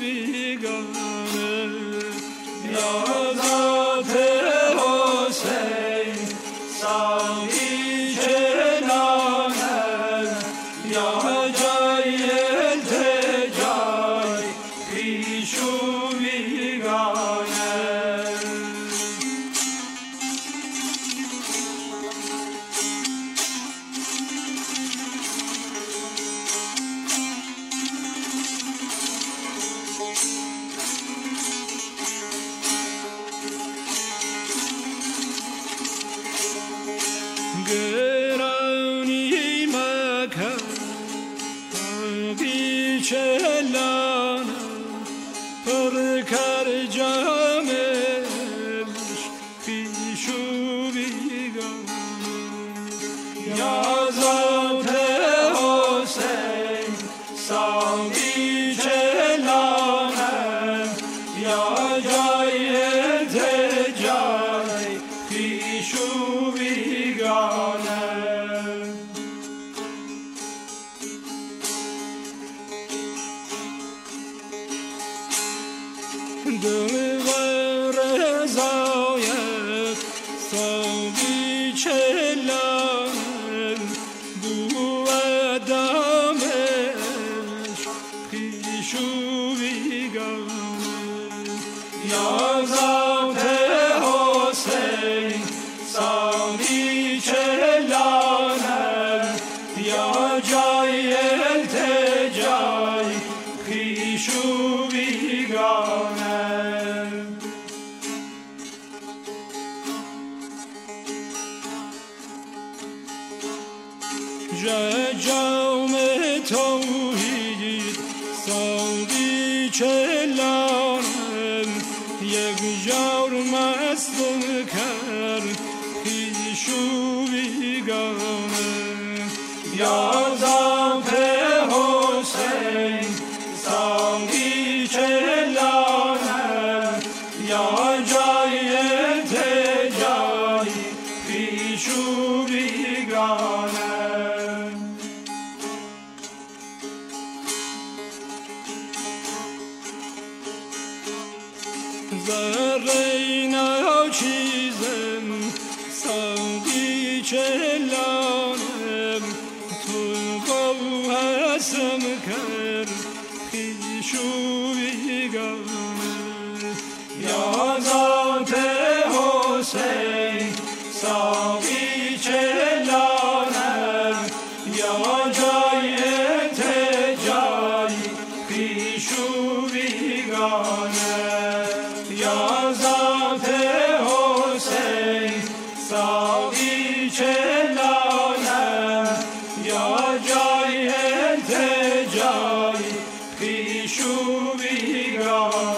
بیگانه یا گرانی مکن بیچلان پر کر جامش پیشو بیگان یا ذات حسین سامی چلانم یا جای دل و رضایت سامی چلانم بو دمش پیشو بیگانم یا جام توحید ساقی چلانم یک جار مستم کرد پیشو بیگانم یا ذات حسین ساقی چلانم یا جای التجای پیشو بیگانم ذره ناچیزم ساقی چلانم تو با حسم کرد خیشو بیگانم یا ذات حسین ساقی چلانم یا جای التجای پیشو بیگانم چنانم یا جای التجای خویشو بیگان